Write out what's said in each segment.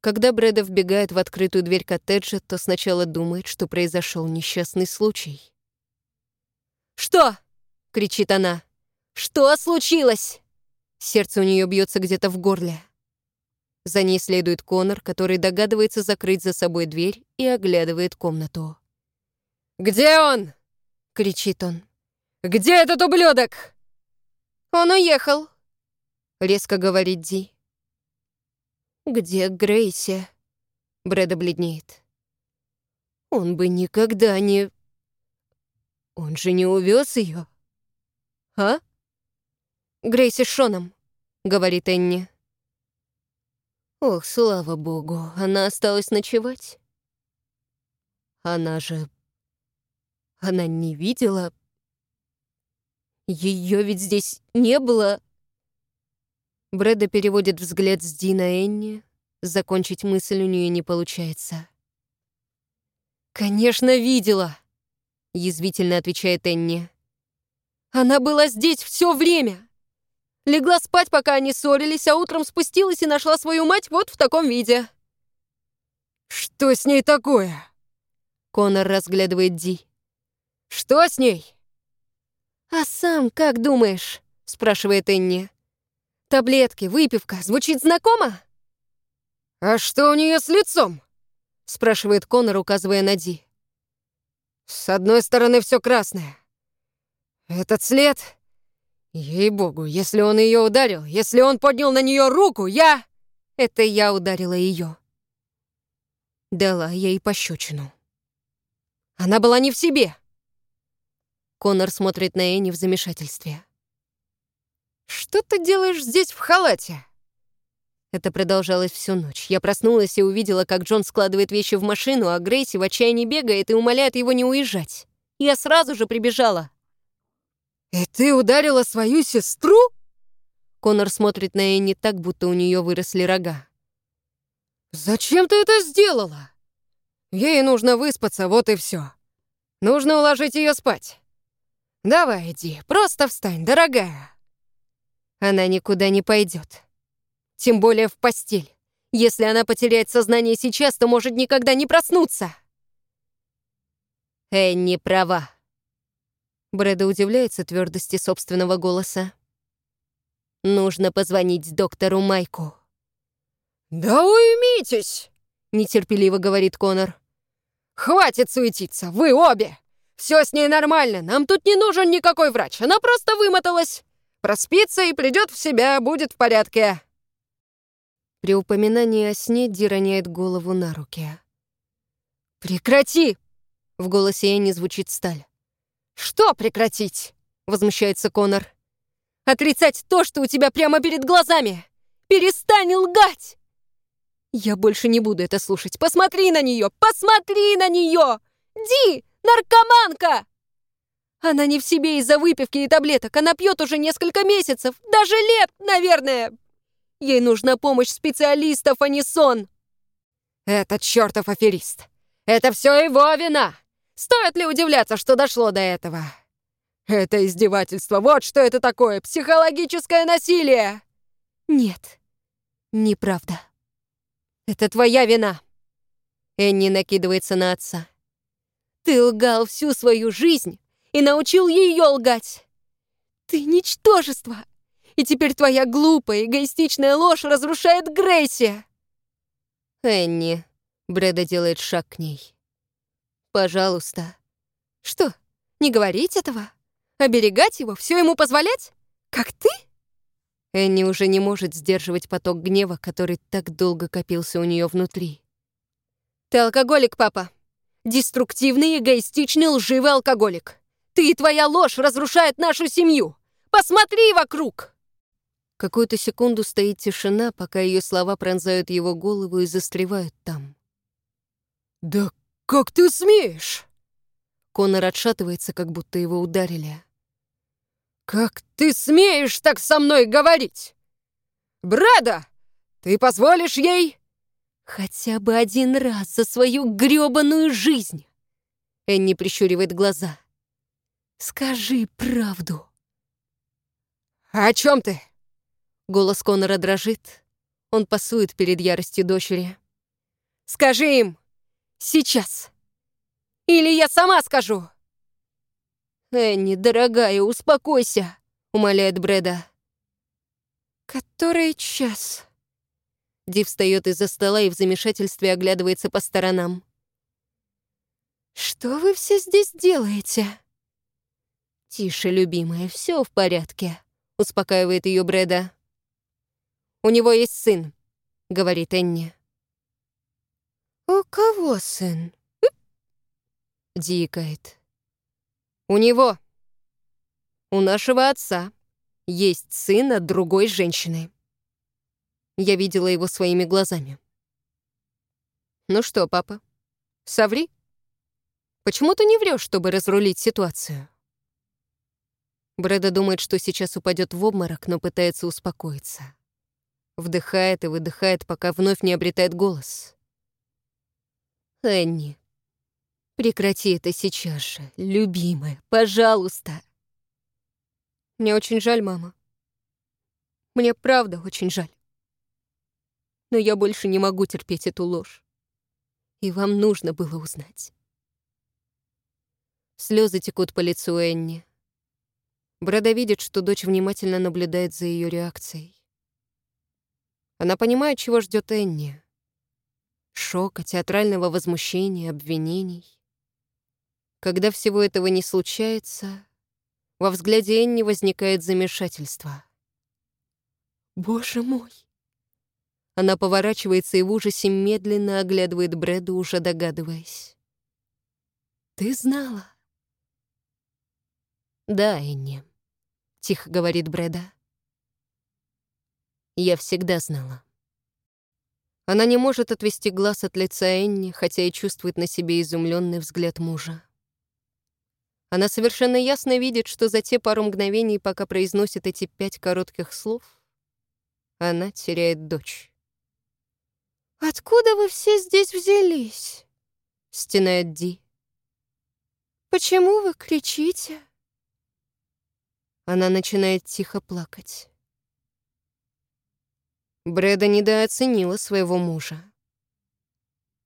Когда Брэда вбегает в открытую дверь коттеджа, то сначала думает, что произошел несчастный случай. «Что?» — кричит она. «Что случилось?» Сердце у нее бьется где-то в горле. За ней следует Конор, который догадывается закрыть за собой дверь и оглядывает комнату. «Где он?» — кричит он. «Где этот ублюдок?» «Он уехал», — резко говорит Ди. «Где Грейси?» Брэда бледнеет. «Он бы никогда не...» «Он же не увез ее, а?» «Грейси с Шоном», — говорит Энни. «Ох, слава богу, она осталась ночевать. Она же... Она не видела... Ее ведь здесь не было...» Брэда переводит взгляд с Ди на Энни. Закончить мысль у нее не получается. «Конечно, видела!» — язвительно отвечает Энни. «Она была здесь все время! Легла спать, пока они ссорились, а утром спустилась и нашла свою мать вот в таком виде». «Что с ней такое?» Конор разглядывает Ди. «Что с ней?» «А сам как думаешь?» — спрашивает Энни. Таблетки, выпивка. Звучит знакомо?» «А что у нее с лицом?» — спрашивает Конор, указывая на Ди. «С одной стороны все красное. Этот след... Ей-богу, если он ее ударил, если он поднял на нее руку, я...» Это я ударила ее. Дала ей пощечину. Она была не в себе. Конор смотрит на Энни в замешательстве. «Что ты делаешь здесь в халате?» Это продолжалось всю ночь. Я проснулась и увидела, как Джон складывает вещи в машину, а Грейси в отчаянии бегает и умоляет его не уезжать. Я сразу же прибежала. «И ты ударила свою сестру?» Конор смотрит на Энни так, будто у нее выросли рога. «Зачем ты это сделала? Ей нужно выспаться, вот и все. Нужно уложить ее спать. Давай, иди, просто встань, дорогая». Она никуда не пойдет. Тем более в постель. Если она потеряет сознание сейчас, то может никогда не проснуться. Энни права. Брэда удивляется твердости собственного голоса. Нужно позвонить доктору Майку. «Да уймитесь!» — нетерпеливо говорит Конор. «Хватит суетиться, вы обе! Все с ней нормально, нам тут не нужен никакой врач, она просто вымоталась. Проспится и придет в себя, будет в порядке». При упоминании о сне Ди роняет голову на руки. «Прекрати!» — в голосе Энни звучит сталь. «Что прекратить?» — возмущается Конор. «Отрицать то, что у тебя прямо перед глазами! Перестань лгать!» «Я больше не буду это слушать! Посмотри на нее! Посмотри на нее! Ди, наркоманка!» Она не в себе из-за выпивки и таблеток. Она пьет уже несколько месяцев, даже лет, наверное. Ей нужна помощь специалистов, а не сон. Этот чертов аферист. Это все его вина. Стоит ли удивляться, что дошло до этого? Это издевательство. Вот что это такое. Психологическое насилие. Нет, неправда. Это твоя вина. Энни накидывается на отца. Ты лгал всю свою жизнь, и научил ее лгать. Ты ничтожество, и теперь твоя глупая, эгоистичная ложь разрушает Грейси. Энни, Брэда делает шаг к ней. Пожалуйста. Что, не говорить этого? Оберегать его, все ему позволять? Как ты? Энни уже не может сдерживать поток гнева, который так долго копился у нее внутри. Ты алкоголик, папа. Деструктивный, эгоистичный, лживый алкоголик. Ты и твоя ложь разрушает нашу семью! Посмотри вокруг!» Какую-то секунду стоит тишина, пока ее слова пронзают его голову и застревают там. «Да как ты смеешь?» Конор отшатывается, как будто его ударили. «Как ты смеешь так со мной говорить? Брада, ты позволишь ей?» «Хотя бы один раз за свою грёбаную жизнь!» Энни прищуривает глаза. Скажи правду. «О чем ты?» Голос Конора дрожит. Он пасует перед яростью дочери. Скажи им! Сейчас! Или я сама скажу!» «Энни, дорогая, успокойся!» — умоляет Брэда. «Который час?» Ди встает из-за стола и в замешательстве оглядывается по сторонам. «Что вы все здесь делаете?» «Тише, любимая, все в порядке», — успокаивает ее Брэда. «У него есть сын», — говорит Энни. «У кого сын?» — дикает. «У него, у нашего отца, есть сын от другой женщины». Я видела его своими глазами. «Ну что, папа, соври?» Почему ты не врешь, чтобы разрулить ситуацию?» Брэда думает, что сейчас упадет в обморок, но пытается успокоиться. Вдыхает и выдыхает, пока вновь не обретает голос. «Энни, прекрати это сейчас же, любимая, пожалуйста!» «Мне очень жаль, мама. Мне правда очень жаль. Но я больше не могу терпеть эту ложь. И вам нужно было узнать. Слезы текут по лицу Энни. Брэда видит, что дочь внимательно наблюдает за ее реакцией. Она понимает, чего ждет Энни. Шока, театрального возмущения, обвинений. Когда всего этого не случается, во взгляде Энни возникает замешательство. «Боже мой!» Она поворачивается и в ужасе медленно оглядывает Брэда, уже догадываясь. «Ты знала?» «Да, Энни», — тихо говорит Брэда. «Я всегда знала». Она не может отвести глаз от лица Энни, хотя и чувствует на себе изумленный взгляд мужа. Она совершенно ясно видит, что за те пару мгновений, пока произносит эти пять коротких слов, она теряет дочь. «Откуда вы все здесь взялись?» — стенает Ди. «Почему вы кричите?» Она начинает тихо плакать. Брэда недооценила своего мужа.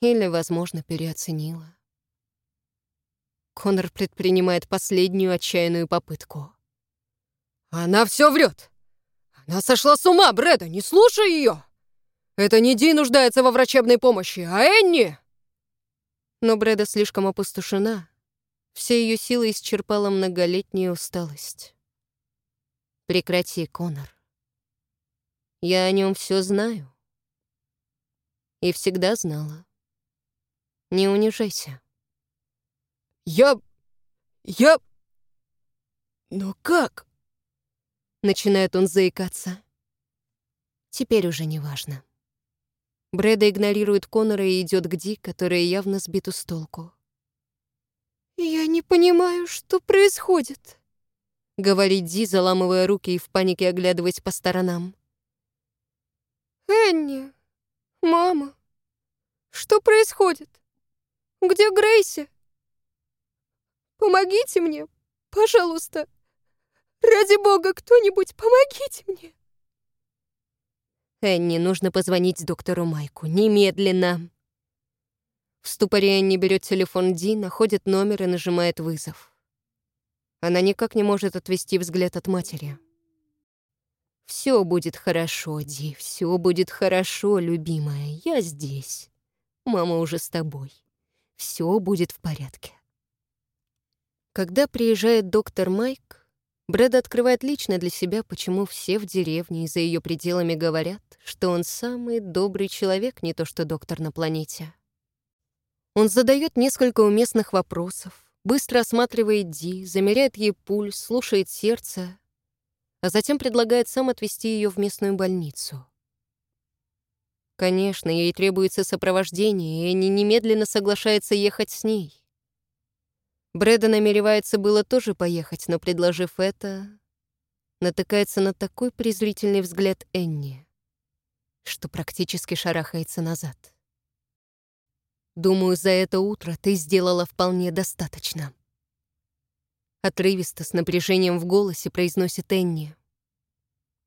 Или, возможно, переоценила. Конор предпринимает последнюю отчаянную попытку. «Она все врет! Она сошла с ума, Брэда, не слушай ее! Это не Ди нуждается во врачебной помощи, а Энни!» Но Брэда слишком опустошена. Все ее силы исчерпала многолетняя усталость. Прекрати, Конор. Я о нем все знаю. И всегда знала. Не унижайся. Я... я... Но как? Начинает он заикаться. Теперь уже не важно. Брэда игнорирует Конора и идет к Ди, которая явно сбита с толку. «Я не понимаю, что происходит», — говорит Ди, заламывая руки и в панике оглядываясь по сторонам. «Энни, мама, что происходит? Где Грейси? Помогите мне, пожалуйста. Ради бога, кто-нибудь, помогите мне!» Энни, нужно позвонить доктору Майку. Немедленно. В ступоре Энни берет телефон Ди, находит номер и нажимает вызов. Она никак не может отвести взгляд от матери. «Все будет хорошо, Ди, все будет хорошо, любимая. Я здесь. Мама уже с тобой. Все будет в порядке». Когда приезжает доктор Майк, Брэд открывает лично для себя, почему все в деревне и за ее пределами говорят, что он самый добрый человек, не то что доктор на планете. Он задает несколько уместных вопросов, Быстро осматривает Ди, замеряет ей пульс, слушает сердце, а затем предлагает сам отвезти ее в местную больницу. Конечно, ей требуется сопровождение, и Энни немедленно соглашается ехать с ней. Брэда намеревается было тоже поехать, но, предложив это, натыкается на такой презрительный взгляд Энни, что практически шарахается назад. Думаю, за это утро ты сделала вполне достаточно. Отрывисто, с напряжением в голосе, произносит Энни.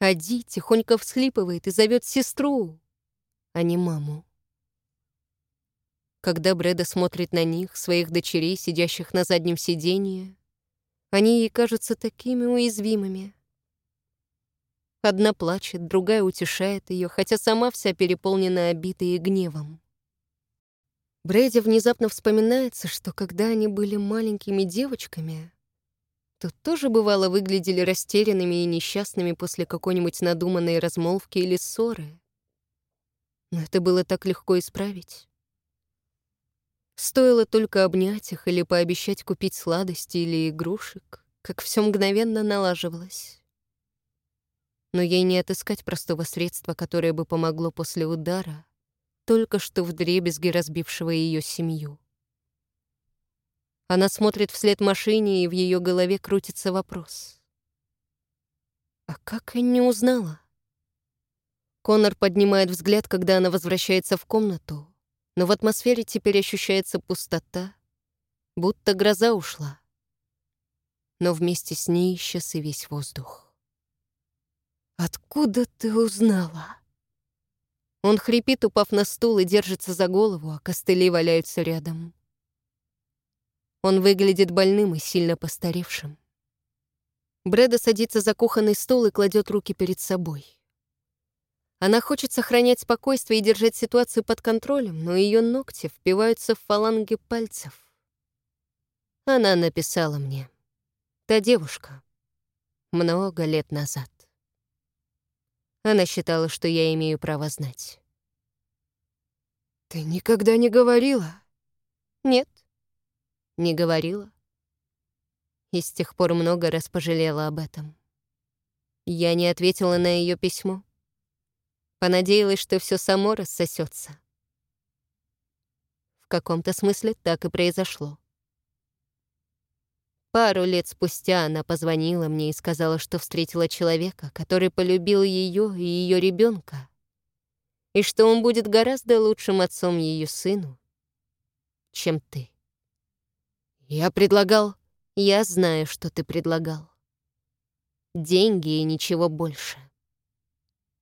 Ади тихонько всхлипывает и зовет сестру, а не маму. Когда Брэда смотрит на них, своих дочерей, сидящих на заднем сиденье, они ей кажутся такими уязвимыми. Одна плачет, другая утешает ее, хотя сама вся переполнена обидой и гневом. Брэди внезапно вспоминается, что когда они были маленькими девочками, то тоже бывало выглядели растерянными и несчастными после какой-нибудь надуманной размолвки или ссоры. Но это было так легко исправить. Стоило только обнять их или пообещать купить сладости или игрушек, как все мгновенно налаживалось но ей не отыскать простого средства, которое бы помогло после удара, только что вдребезги разбившего ее семью. Она смотрит вслед машине, и в ее голове крутится вопрос. А как не узнала? Конор поднимает взгляд, когда она возвращается в комнату, но в атмосфере теперь ощущается пустота, будто гроза ушла. Но вместе с ней исчез и весь воздух. «Откуда ты узнала?» Он хрипит, упав на стул, и держится за голову, а костыли валяются рядом. Он выглядит больным и сильно постаревшим. Брэда садится за кухонный стол и кладет руки перед собой. Она хочет сохранять спокойствие и держать ситуацию под контролем, но ее ногти впиваются в фаланги пальцев. Она написала мне. Та девушка. Много лет назад. Она считала, что я имею право знать. «Ты никогда не говорила?» «Нет, не говорила. И с тех пор много раз пожалела об этом. Я не ответила на ее письмо. Понадеялась, что все само рассосется. В каком-то смысле так и произошло. Пару лет спустя она позвонила мне и сказала, что встретила человека, который полюбил ее и ее ребенка, и что он будет гораздо лучшим отцом ее сыну, чем ты. Я предлагал... Я знаю, что ты предлагал. Деньги и ничего больше.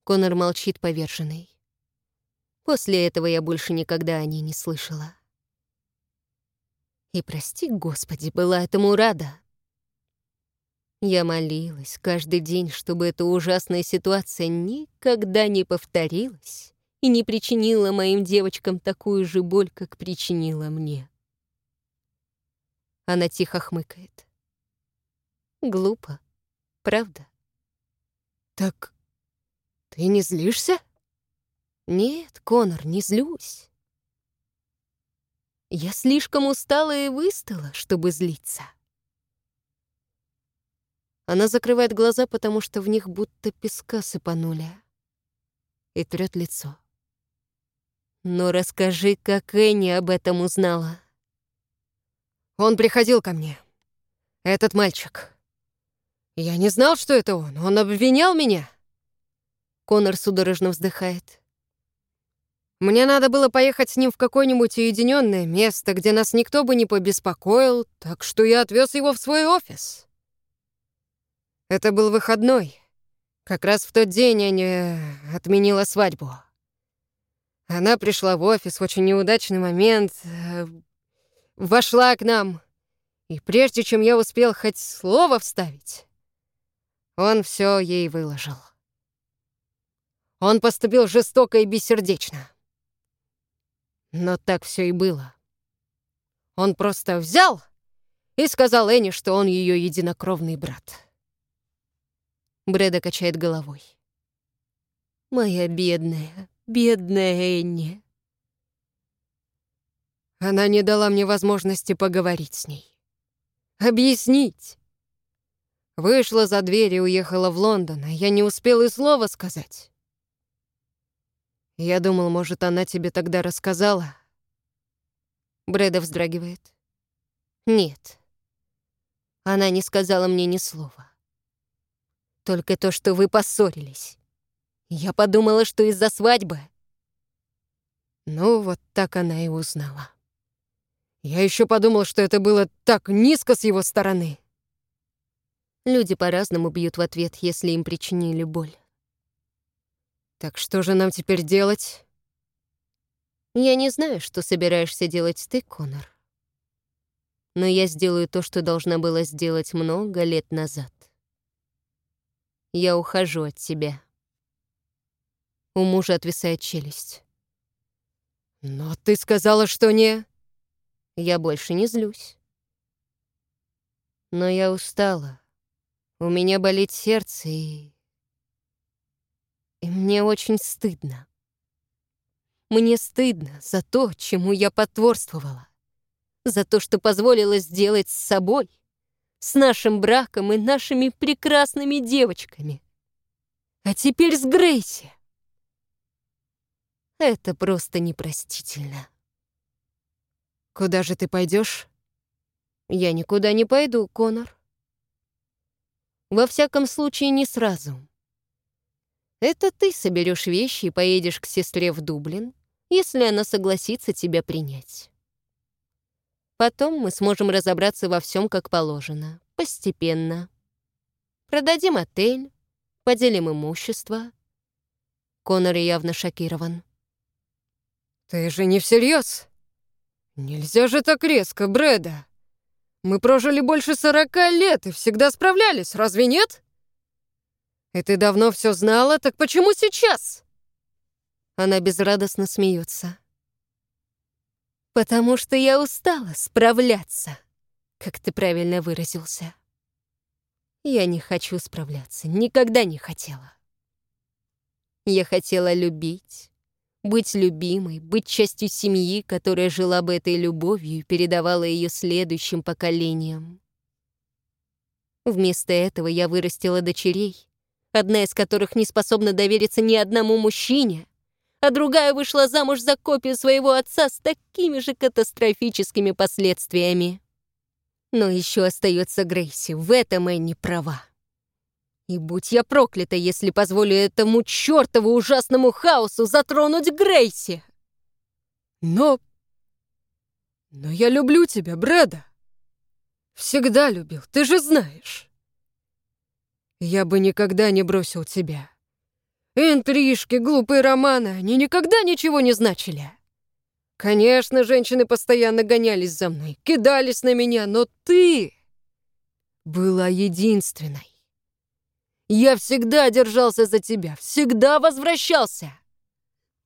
Конор молчит поверженный. После этого я больше никогда о ней не слышала. И прости, Господи, была этому рада. Я молилась каждый день, чтобы эта ужасная ситуация никогда не повторилась и не причинила моим девочкам такую же боль, как причинила мне. Она тихо хмыкает. Глупо, правда? Так ты не злишься? Нет, Конор, не злюсь. Я слишком устала и выстала, чтобы злиться. Она закрывает глаза, потому что в них будто песка сыпанули. И трёт лицо. Но расскажи, как Энни об этом узнала. Он приходил ко мне. Этот мальчик. Я не знал, что это он. Он обвинял меня. Конор судорожно вздыхает. Мне надо было поехать с ним в какое-нибудь уединенное место, где нас никто бы не побеспокоил, так что я отвез его в свой офис. Это был выходной. Как раз в тот день Аня отменила свадьбу. Она пришла в офис в очень неудачный момент, э, вошла к нам, и прежде чем я успел хоть слово вставить, он все ей выложил. Он поступил жестоко и бессердечно. Но так все и было. Он просто взял и сказал Энни, что он ее единокровный брат. Брэда качает головой. «Моя бедная, бедная Энни». Она не дала мне возможности поговорить с ней. Объяснить. Вышла за дверь и уехала в Лондон, а я не успел и слова сказать. Я думал, может, она тебе тогда рассказала. Брэда вздрагивает. Нет. Она не сказала мне ни слова. Только то, что вы поссорились. Я подумала, что из-за свадьбы. Ну, вот так она и узнала. Я еще подумал, что это было так низко с его стороны. Люди по-разному бьют в ответ, если им причинили боль. Так что же нам теперь делать? Я не знаю, что собираешься делать ты, Конор. Но я сделаю то, что должна была сделать много лет назад. Я ухожу от тебя. У мужа отвисает челюсть. «Но ты сказала, что не...» Я больше не злюсь. Но я устала. У меня болит сердце, и... И мне очень стыдно. Мне стыдно за то, чему я потворствовала. За то, что позволила сделать с собой, с нашим браком и нашими прекрасными девочками. А теперь с Грейси. Это просто непростительно. Куда же ты пойдешь? Я никуда не пойду, Конор. Во всяком случае, не сразу. Это ты соберешь вещи и поедешь к сестре в Дублин, если она согласится тебя принять. Потом мы сможем разобраться во всем как положено, постепенно. Продадим отель, поделим имущество. Конор явно шокирован. «Ты же не всерьез? Нельзя же так резко, Брэда. Мы прожили больше сорока лет и всегда справлялись, разве нет? И ты давно все знала, так почему сейчас?» Она безрадостно смеется. «Потому что я устала справляться, как ты правильно выразился. Я не хочу справляться, никогда не хотела. Я хотела любить, быть любимой, быть частью семьи, которая жила бы этой любовью и передавала ее следующим поколениям. Вместо этого я вырастила дочерей, одна из которых не способна довериться ни одному мужчине, а другая вышла замуж за копию своего отца с такими же катастрофическими последствиями. Но еще остается Грейси, в этом Энни права. И будь я проклята, если позволю этому чертову ужасному хаосу затронуть Грейси. Но... Но я люблю тебя, Брэда. Всегда любил, ты же знаешь. Я бы никогда не бросил тебя. Интрижки, глупые романы, они никогда ничего не значили. Конечно, женщины постоянно гонялись за мной, кидались на меня, но ты была единственной. Я всегда держался за тебя, всегда возвращался.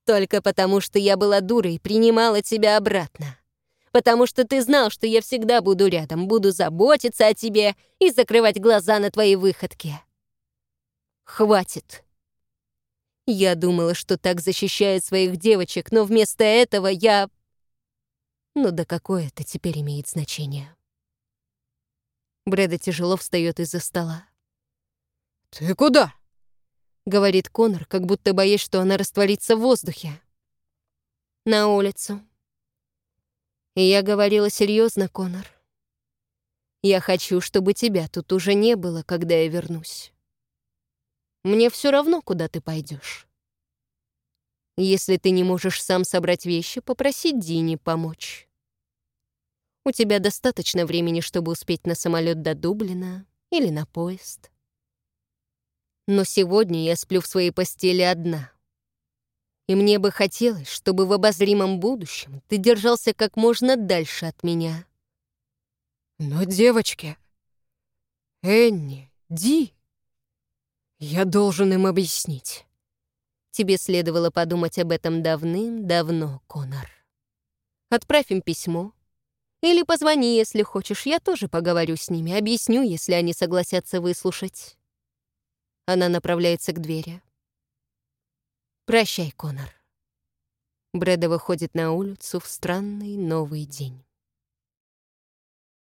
Только потому, что я была дурой и принимала тебя обратно. Потому что ты знал, что я всегда буду рядом, буду заботиться о тебе и закрывать глаза на твои выходки. Хватит. Я думала, что так защищает своих девочек, но вместо этого я... Ну да какое это теперь имеет значение? Брэда тяжело встает из-за стола. «Ты куда?» — говорит Конор, как будто боясь, что она растворится в воздухе. «На улицу». И я говорила серьезно, Конор. Я хочу, чтобы тебя тут уже не было, когда я вернусь. Мне все равно, куда ты пойдешь. Если ты не можешь сам собрать вещи, попроси Дини помочь. У тебя достаточно времени, чтобы успеть на самолет до Дублина или на поезд. Но сегодня я сплю в своей постели одна. И мне бы хотелось, чтобы в обозримом будущем ты держался как можно дальше от меня. Но, девочки, Энни, Ди, я должен им объяснить. Тебе следовало подумать об этом давным-давно, Конор. Отправь им письмо. Или позвони, если хочешь, я тоже поговорю с ними, объясню, если они согласятся выслушать. Она направляется к двери. «Прощай, Конор». Брэда выходит на улицу в странный новый день.